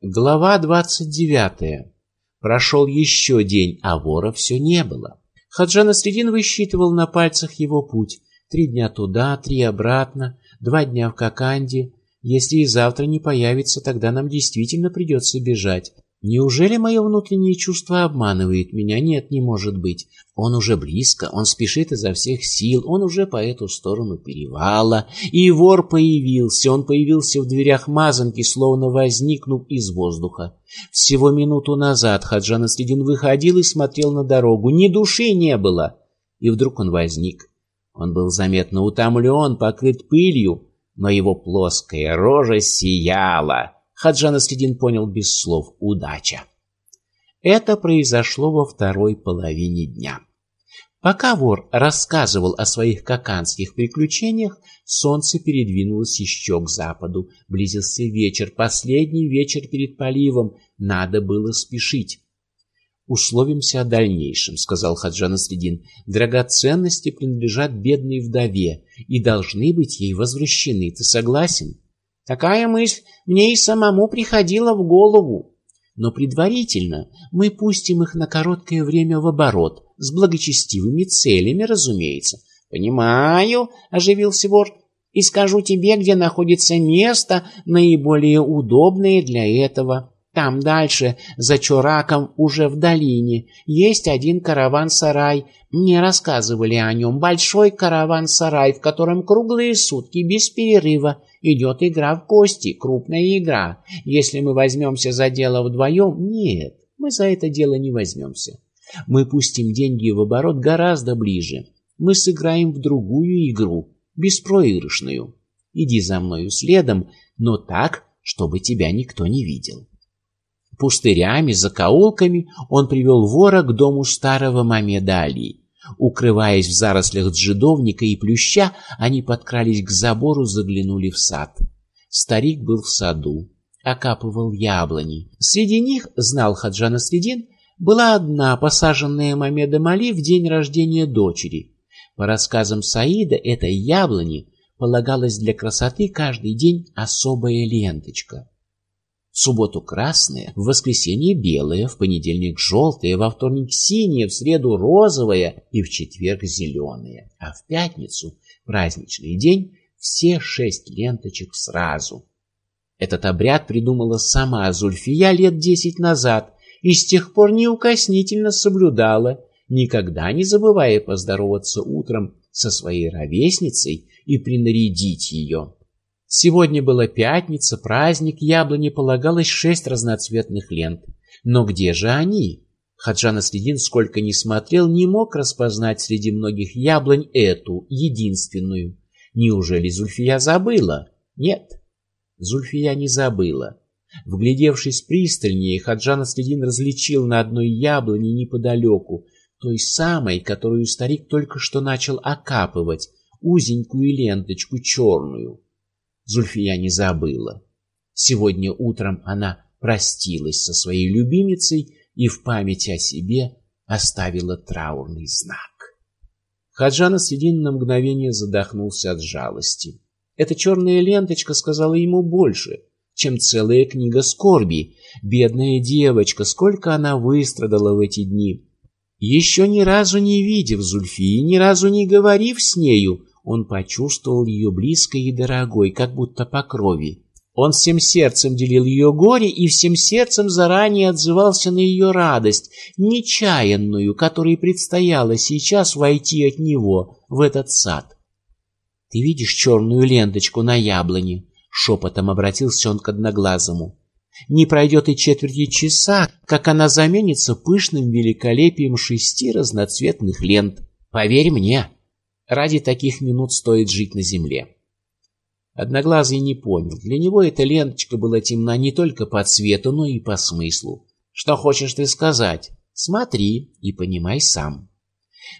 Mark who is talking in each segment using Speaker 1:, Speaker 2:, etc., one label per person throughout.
Speaker 1: Глава двадцать девятая. Прошел еще день, а вора все не было. Хаджан Средин высчитывал на пальцах его путь. Три дня туда, три обратно, два дня в Коканде. Если и завтра не появится, тогда нам действительно придется бежать. Неужели мое внутреннее чувство обманывает меня? Нет, не может быть. Он уже близко, он спешит изо всех сил, он уже по эту сторону перевала. И вор появился, он появился в дверях мазанки, словно возникнув из воздуха. Всего минуту назад Хаджан Аследин выходил и смотрел на дорогу. Ни души не было. И вдруг он возник. Он был заметно утомлен, покрыт пылью, но его плоская рожа сияла. Хаджан Аследин понял без слов «удача». Это произошло во второй половине дня. Пока вор рассказывал о своих коканских приключениях, солнце передвинулось еще к западу. Близился вечер, последний вечер перед поливом. Надо было спешить. «Условимся о дальнейшем», — сказал Хаджан Средин. «Драгоценности принадлежат бедной вдове и должны быть ей возвращены. Ты согласен?»
Speaker 2: Такая мысль мне и самому приходила в голову.
Speaker 1: Но предварительно мы пустим их на короткое время в оборот, с благочестивыми целями, разумеется.
Speaker 2: «Понимаю», — оживился вор, — «и скажу тебе, где находится место, наиболее удобное для этого». Там дальше, за Чураком, уже в долине, есть один караван-сарай. Мне рассказывали о нем. Большой караван-сарай, в котором круглые сутки без перерыва идет игра в кости, крупная игра. Если мы возьмемся за дело вдвоем... Нет, мы за это дело не возьмемся. Мы пустим деньги в оборот гораздо ближе. Мы сыграем в другую игру, беспроигрышную. Иди за мною следом, но так, чтобы тебя никто не видел. Пустырями, закоулками он привел вора к дому старого Мамеда Али. Укрываясь в зарослях джедовника и плюща, они подкрались к забору, заглянули в сад. Старик был в саду, окапывал яблони. Среди них, знал Хаджана Средин, была одна, посаженная Мамедом Али в день рождения дочери. По рассказам Саида, этой яблони полагалась для красоты каждый день особая ленточка. В субботу красное, в воскресенье белое, в понедельник желтое, во вторник синее, в среду розовое и в четверг зеленое. А в пятницу, праздничный день, все шесть ленточек сразу. Этот обряд придумала сама Зульфия лет десять назад и с тех пор неукоснительно соблюдала, никогда не забывая поздороваться утром со своей ровесницей и принарядить ее. Сегодня была пятница, праздник, яблоне полагалось шесть разноцветных лент. Но где же они? Хаджан Аследин, сколько ни смотрел, не мог распознать среди многих яблонь эту, единственную. Неужели Зульфия забыла? Нет, Зульфия не забыла. Вглядевшись пристальнее, Хаджан Аследин различил на одной яблоне неподалеку, той самой, которую старик только что начал окапывать, узенькую ленточку черную. Зульфия не забыла. Сегодня утром она простилась со своей любимицей и в память о себе оставила траурный знак. Хаджан Средин на мгновение задохнулся от жалости. Эта черная ленточка сказала ему больше, чем целая книга скорби. Бедная девочка, сколько она выстрадала в эти дни. Еще ни разу не видев Зульфии, ни разу не говорив с нею, он почувствовал ее близкой и дорогой, как будто по крови. Он всем сердцем делил ее горе и всем сердцем заранее отзывался на ее радость, нечаянную, которой предстояло сейчас войти от него в этот сад. «Ты видишь черную ленточку на яблоне?» — шепотом обратился он к одноглазому. «Не пройдет и четверти часа, как она заменится пышным великолепием шести разноцветных лент. Поверь мне!» Ради таких минут стоит жить на земле. Одноглазый не понял. Для него эта ленточка была темна не только по цвету, но и по смыслу. Что хочешь ты сказать? Смотри и понимай сам.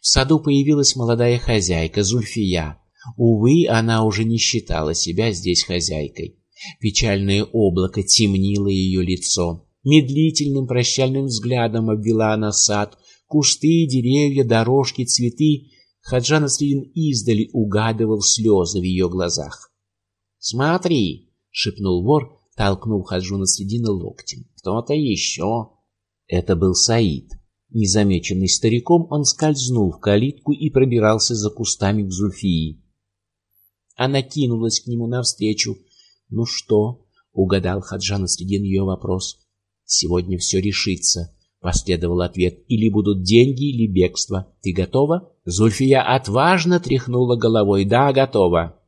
Speaker 2: В саду появилась молодая хозяйка Зульфия. Увы, она уже не считала себя здесь хозяйкой. Печальное облако темнило ее лицо. Медлительным прощальным взглядом обвела она сад, кусты, деревья, дорожки, цветы Хаджан Аслин издали угадывал слезы в ее глазах. «Смотри!» — шепнул вор,
Speaker 1: толкнул Хаджуна Средина локтем. «Кто-то еще!» Это был Саид. Незамеченный стариком, он скользнул в калитку и пробирался за кустами к Зульфии. Она кинулась к нему навстречу. «Ну что?» — угадал Хаджан Средин ее вопрос. «Сегодня все решится», — последовал ответ. «Или будут деньги, или бегство. Ты готова?» Зульфия отважно тряхнула головой. «Да, готова».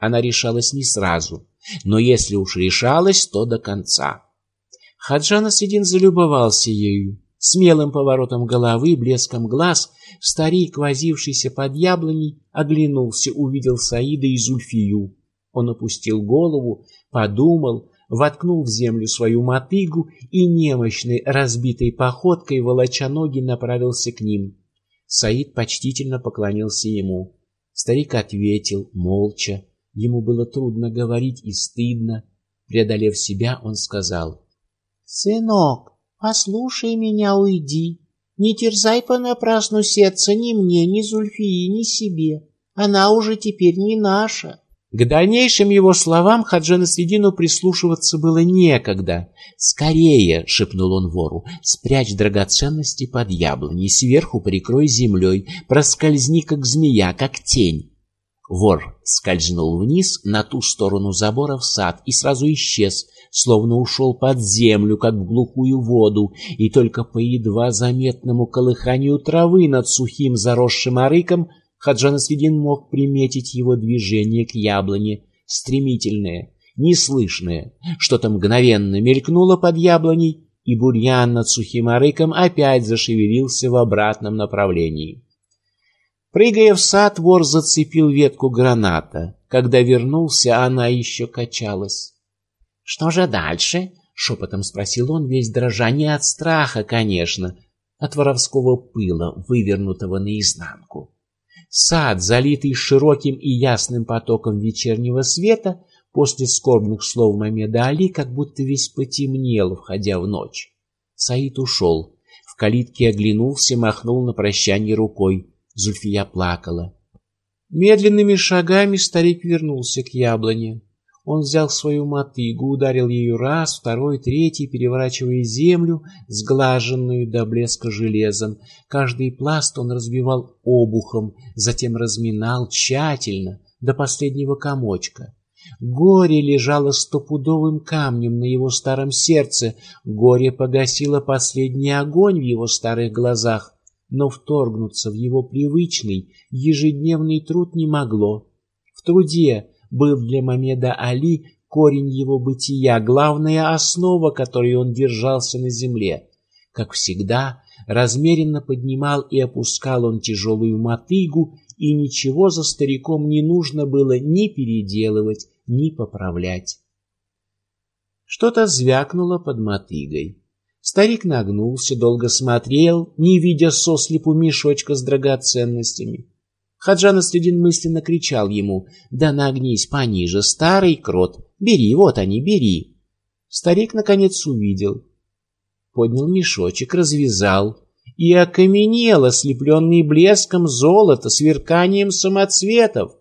Speaker 1: Она решалась не сразу, но если уж решалась, то до конца. Хаджан Средин залюбовался ею. Смелым поворотом головы, блеском глаз, старик, возившийся под яблоней, оглянулся, увидел Саида и Зульфию. Он опустил голову, подумал, воткнул в землю свою мотыгу и немощной, разбитой походкой, волоча ноги, направился к ним. Саид почтительно поклонился ему. Старик ответил, молча. Ему было трудно говорить и стыдно. Преодолев себя, он сказал, «Сынок, Послушай меня, уйди. Не терзай понапрасну сердце ни мне, ни Зульфии, ни себе. Она уже теперь не наша. К дальнейшим его словам Хаджана Средину прислушиваться было некогда. «Скорее!» — шепнул он вору. «Спрячь драгоценности под яблоней, сверху прикрой землей, проскользни, как змея, как тень». Вор скользнул вниз на ту сторону забора в сад и сразу исчез, словно ушел под землю, как в глухую воду, и только по едва заметному колыханию травы над сухим заросшим арыком Хаджан Асвидин мог приметить его движение к яблоне, стремительное, неслышное. Что-то мгновенно мелькнуло под яблоней, и бурьян над сухим арыком опять зашевелился в обратном направлении. Прыгая в сад, вор зацепил ветку граната. Когда вернулся, она еще качалась. «Что же дальше?» — шепотом спросил он, весь дрожа не от страха, конечно, от воровского пыла, вывернутого наизнанку. Сад, залитый широким и ясным потоком вечернего света, после скорбных слов Мамеда Али, как будто весь потемнел, входя в ночь. Саид ушел. В калитке оглянулся, махнул на прощание рукой. Зульфия плакала. Медленными шагами старик вернулся к яблоне. Он взял свою мотыгу, ударил ее раз, второй, третий, переворачивая землю, сглаженную до блеска железом. Каждый пласт он разбивал обухом, затем разминал тщательно, до последнего комочка. Горе лежало стопудовым камнем на его старом сердце, горе погасило последний огонь в его старых глазах, но вторгнуться в его привычный, ежедневный труд не могло. В труде, был для Мамеда Али корень его бытия, главная основа, которой он держался на земле. Как всегда, размеренно поднимал и опускал он тяжелую мотыгу, и ничего за стариком не нужно было ни переделывать, ни поправлять. Что-то звякнуло под мотыгой. Старик нагнулся, долго смотрел, не видя сослепу мешочка с драгоценностями. Хаджан Асредин мысленно кричал ему, «Да нагнись пониже, старый крот! Бери, вот они, бери!» Старик, наконец, увидел. Поднял мешочек, развязал и окаменел, ослепленный блеском золота, сверканием самоцветов.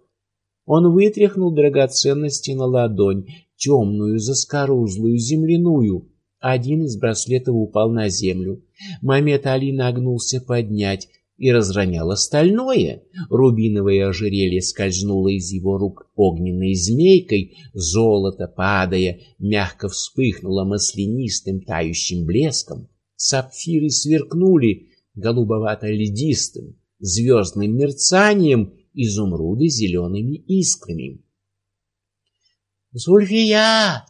Speaker 1: Он вытряхнул драгоценности на ладонь, темную, заскорузлую, земляную. Один из браслетов упал на землю. Мамед Али нагнулся поднять и разронял остальное. Рубиновое ожерелье скользнуло из его рук огненной змейкой, золото, падая, мягко вспыхнуло маслянистым тающим блеском. Сапфиры сверкнули голубовато-ледистым, звездным мерцанием, изумруды зелеными искрами. «Зульфия!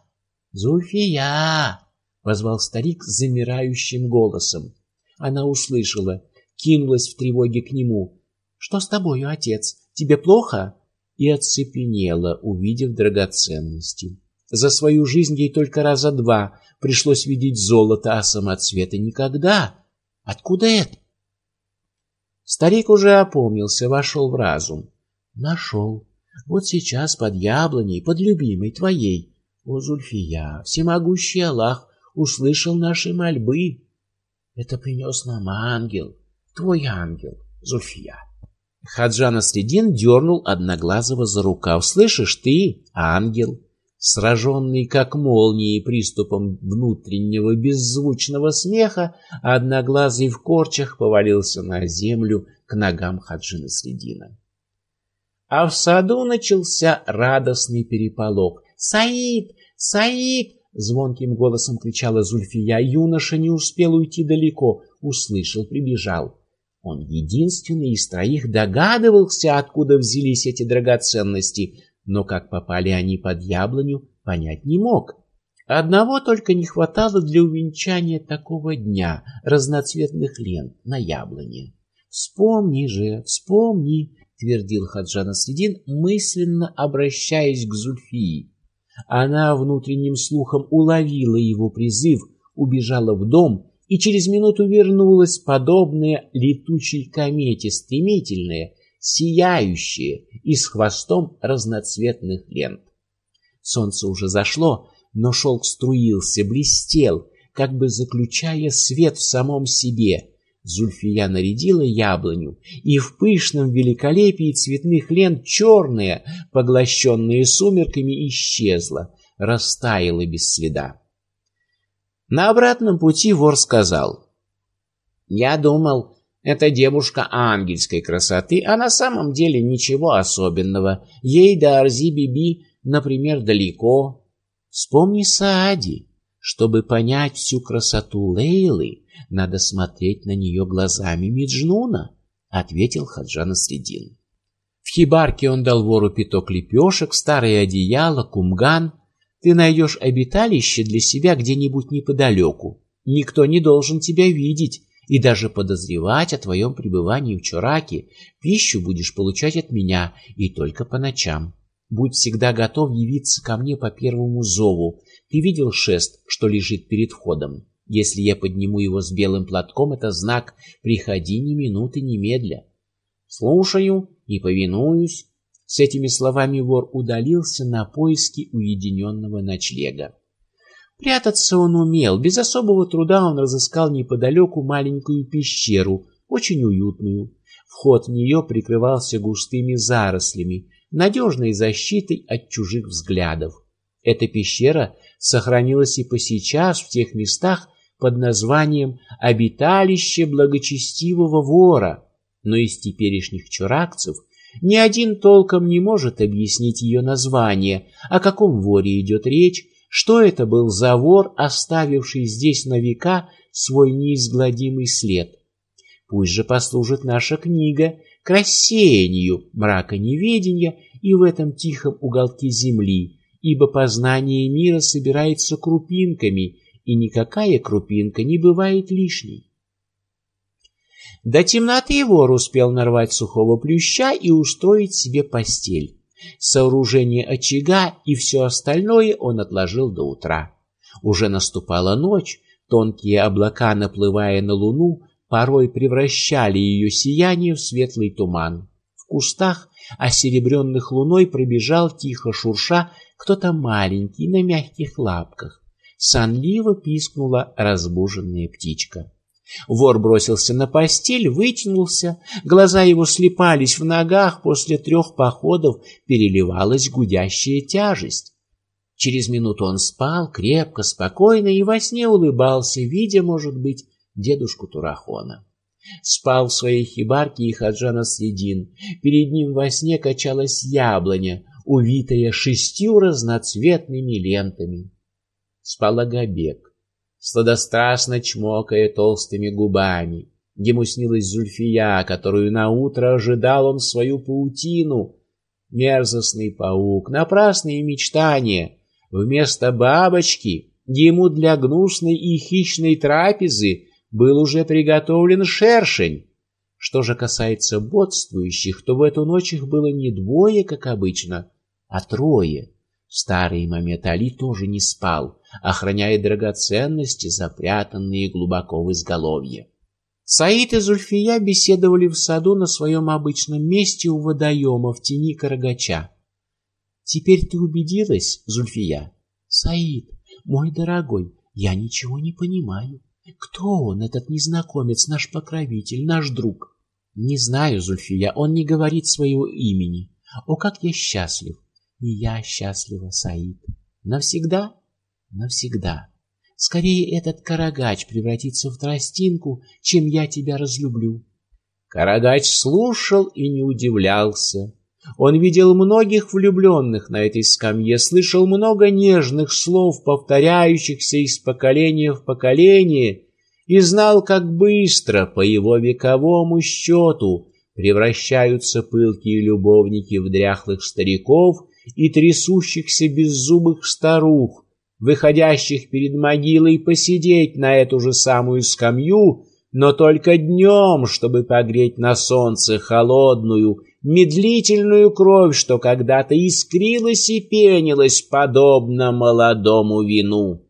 Speaker 1: Зульфия!» — позвал старик замирающим голосом. Она услышала — кинулась в тревоге к нему. «Что с тобою, отец? Тебе плохо?» И оцепенела, увидев драгоценности. За свою жизнь ей только раза два пришлось видеть золото, а самоцветы никогда. Откуда это? Старик уже опомнился, вошел в разум. Нашел. Вот сейчас под яблоней, под любимой твоей. О, Зульфия, всемогущий Аллах услышал наши мольбы. Это принес нам ангел твой ангел, Зульфия. Хаджан Аследин дернул Одноглазого за рукав. «Слышишь, ты ангел!» Сраженный как молнией приступом внутреннего беззвучного смеха, одноглазый в корчах повалился на землю к ногам Хаджина Средина. А в саду начался радостный переполох. «Саид! Саид!» — звонким голосом кричала Зульфия. Юноша не успел уйти далеко, услышал, прибежал. Он единственный из троих догадывался, откуда взялись эти драгоценности, но как попали они под яблоню, понять не мог. Одного только не хватало для увенчания такого дня разноцветных лент на яблоне. «Вспомни же, вспомни!» — твердил Хаджан Средин, мысленно обращаясь к Зульфии. Она внутренним слухом уловила его призыв, убежала в дом и через минуту вернулась, подобная летучей комете, стремительная, сияющая и с хвостом разноцветных лент. Солнце уже зашло, но шелк струился, блестел, как бы заключая свет в самом себе. Зульфия нарядила яблоню, и в пышном великолепии цветных лент черная, поглощенная сумерками, исчезла, растаяла без следа. На обратном пути вор сказал, «Я думал, эта девушка ангельской красоты, а на самом деле ничего особенного. Ей до Арзи-Биби, например, далеко. Вспомни Саади. Чтобы понять всю красоту Лейлы, надо смотреть на нее глазами Меджнуна, ответил Хаджан Средин. В хибарке он дал вору пяток лепешек, старое одеяло, кумган. Ты найдешь обиталище для себя где-нибудь неподалеку. Никто не должен тебя видеть и даже подозревать о твоем пребывании в Чураке. Пищу будешь получать от меня и только по ночам. Будь всегда готов явиться ко мне по первому зову. Ты видел шест, что лежит перед входом? Если я подниму его с белым платком, это знак «Приходи ни минуты немедля». Слушаю и повинуюсь. С этими словами вор удалился на поиски уединенного ночлега. Прятаться он умел. Без особого труда он разыскал неподалеку маленькую пещеру, очень уютную. Вход в нее прикрывался густыми зарослями, надежной защитой от чужих взглядов. Эта пещера сохранилась и по сейчас в тех местах под названием «Обиталище благочестивого вора», но из теперешних чуракцев ни один толком не может объяснить ее название, о каком воре идет речь, что это был за вор, оставивший здесь на века свой неизгладимый след. Пусть же послужит наша книга к рассеянию мрака неведения и в этом тихом уголке земли, ибо познание мира собирается крупинками, и никакая крупинка не бывает лишней. До темноты вор успел нарвать сухого плюща и устроить себе постель. Сооружение очага и все остальное он отложил до утра. Уже наступала ночь, тонкие облака, наплывая на луну, порой превращали ее сияние в светлый туман. В кустах, осеребренных луной, пробежал тихо шурша кто-то маленький на мягких лапках. Сонливо пискнула разбуженная птичка. Вор бросился на постель, вытянулся, глаза его слепались в ногах, после трех походов переливалась гудящая тяжесть. Через минуту он спал крепко, спокойно и во сне улыбался, видя, может быть, дедушку Турахона. Спал в своей хибарке и Хаджана Следин. Перед ним во сне качалась яблоня, увитая шестью разноцветными лентами. Спал Агабек, сладострастно чмокая толстыми губами. Ему снилась Зульфия, которую наутро ожидал он свою паутину. Мерзостный паук, напрасные мечтания. Вместо бабочки ему для гнусной и хищной трапезы был уже приготовлен шершень. Что же касается бодствующих, то в эту ночь их было не двое, как обычно, а трое. Старый Мамед Али тоже не спал, охраняя драгоценности, запрятанные глубоко в изголовье. Саид и Зульфия беседовали в саду на своем обычном месте у водоема в тени карагача. «Теперь ты убедилась, Зульфия?» «Саид, мой дорогой, я ничего не понимаю. Кто он, этот незнакомец, наш покровитель, наш друг? Не знаю, Зульфия, он не говорит своего имени. О, как я счастлив! И я счастлива, Саид. Навсегда? Навсегда. Скорее этот карагач превратится в тростинку, чем я тебя разлюблю. Карагач слушал и не удивлялся. Он видел многих влюбленных на этой скамье, слышал много нежных слов, повторяющихся из поколения в поколение, и знал, как быстро, по его вековому счету, превращаются пылкие любовники в дряхлых стариков и трясущихся беззубых старух, выходящих перед могилой посидеть на эту же самую скамью, но только днем, чтобы погреть на солнце холодную, медлительную кровь, что когда-то искрилась и пенилась, подобно молодому вину.